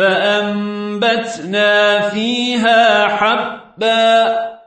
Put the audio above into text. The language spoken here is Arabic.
فأنبتنا فيها حبا.